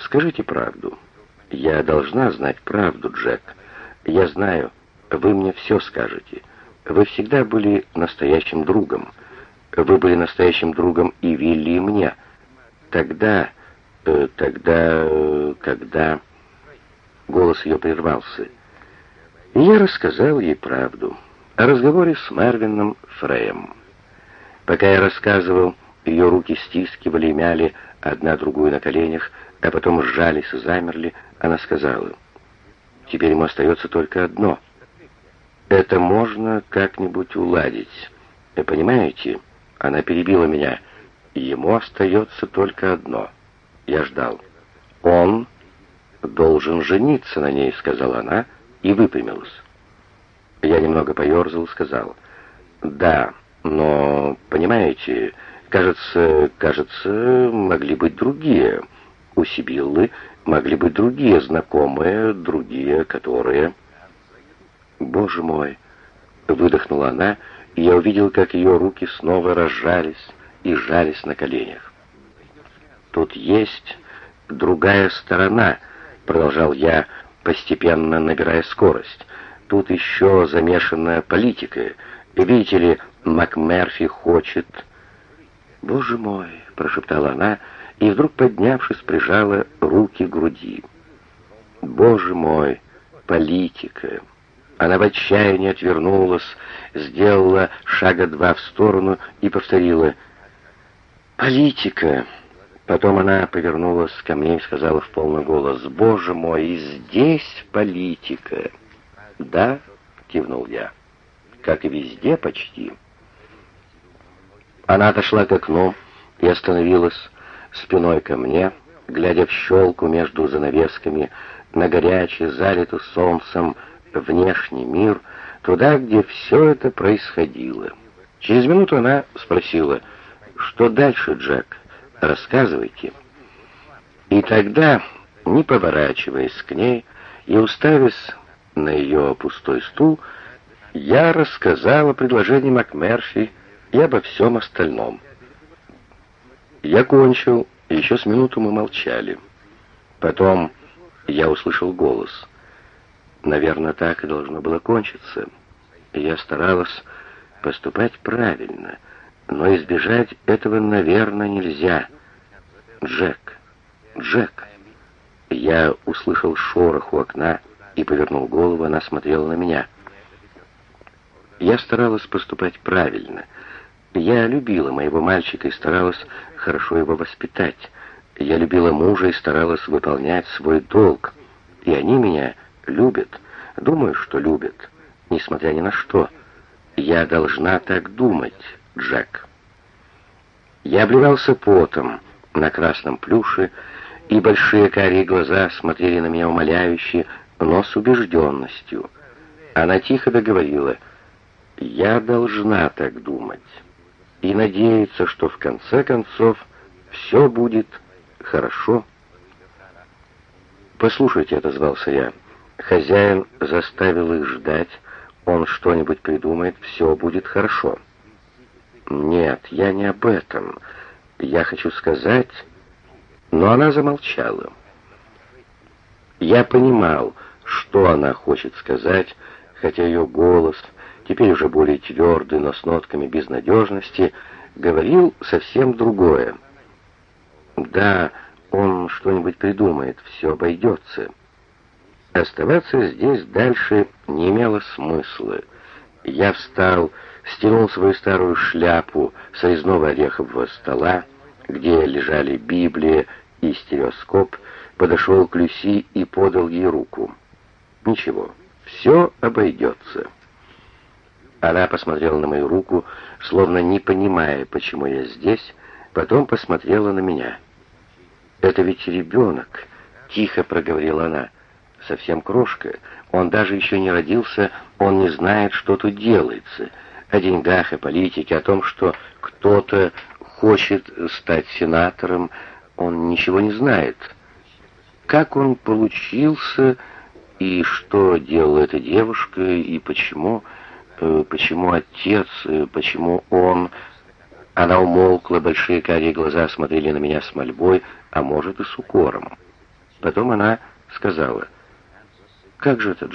Скажите правду. Я должна знать правду, Джек. Я знаю, вы мне все скажете. Вы всегда были настоящим другом. Вы были настоящим другом и Вилли, и мне. Тогда, э, тогда, э, когда... Голос ее прервался. И я рассказал ей правду о разговоре с Марвином Фреем. Пока я рассказывал, ее руки стискивали и мяли одна другую на коленях, а потом сжались и замерли, она сказала, «Теперь ему остается только одно. Это можно как-нибудь уладить. Вы понимаете?» Она перебила меня. «Ему остается только одно». Я ждал. «Он должен жениться на ней», — сказала она и выпрямилась. Я немного поерзал, сказал, «Да, но, понимаете, кажется, кажется, могли быть другие. У Сибиллы могли быть другие знакомые, другие, которые...» «Боже мой!» — выдохнула она, и я увидел, как ее руки снова разжались и сжались на коленях. «Тут есть другая сторона», — продолжал я, постепенно набирая скорость. «Тут еще замешана политика. Видите ли, МакМерфи хочет...» «Боже мой!» — прошептала она, и вдруг, поднявшись, прижала руки к груди. «Боже мой! Политика!» Она в отчаянии отвернулась, сделала шага два в сторону и повторила «Политика!» Потом она повернулась ко мне и сказала в полный голос «Боже мой, и здесь политика!» «Да», — кивнул я, — «как и везде почти». Она отошла к окну и остановилась спиной ко мне, глядя в щелку между занавесками на горячий, залитый солнцем, внешний мир, туда, где все это происходило. Через минуту она спросила, «Что дальше, Джек? Рассказывайте». И тогда, не поворачиваясь к ней и уставясь на ее пустой стул, я рассказал о предложении МакМерфи и обо всем остальном. Я кончил, и еще с минуту мы молчали. Потом я услышал голос — Наверное, так и должно было кончиться. Я старалась поступать правильно, но избежать этого, наверное, нельзя. Джек, Джек. Я услышал шорох у окна и повернул голову, она смотрела на меня. Я старалась поступать правильно. Я любила моего мальчика и старалась хорошо его воспитать. Я любила мужа и старалась выполнять свой долг. И они меня любят. Думаю, что любят, несмотря ни на что. Я должна так думать, Джек. Я обливался потом на красном плюше, и большие карие глаза смотрели на меня умоляюще, но с убежденностью. Она тихо договорила, «Я должна так думать» и надеяться, что в конце концов все будет хорошо. «Послушайте», — отозвался я, — Хозяин заставил их ждать, он что-нибудь придумает, все будет хорошо. Нет, я не об этом. Я хочу сказать... Но она замолчала. Я понимал, что она хочет сказать, хотя ее голос, теперь уже более твердый, но с нотками безнадежности, говорил совсем другое. Да, он что-нибудь придумает, все обойдется. Оставаться здесь дальше не имело смысла. Я встал, стянул свою старую шляпу с резного орехового стола, где лежали Библия и стереоскоп, подошел к Люси и подал ей руку. «Ничего, все обойдется». Она посмотрела на мою руку, словно не понимая, почему я здесь, потом посмотрела на меня. «Это ведь ребенок», — тихо проговорила она совсем крошка. Он даже еще не родился, он не знает, что тут делается. О деньгах, о политике, о том, что кто-то хочет стать сенатором, он ничего не знает. Как он получился, и что делала эта девушка, и почему, почему отец, э, почему он... Она умолкла, большие карие глаза смотрели на меня с мольбой, а может и с укором. Потом она сказала, «Как же это,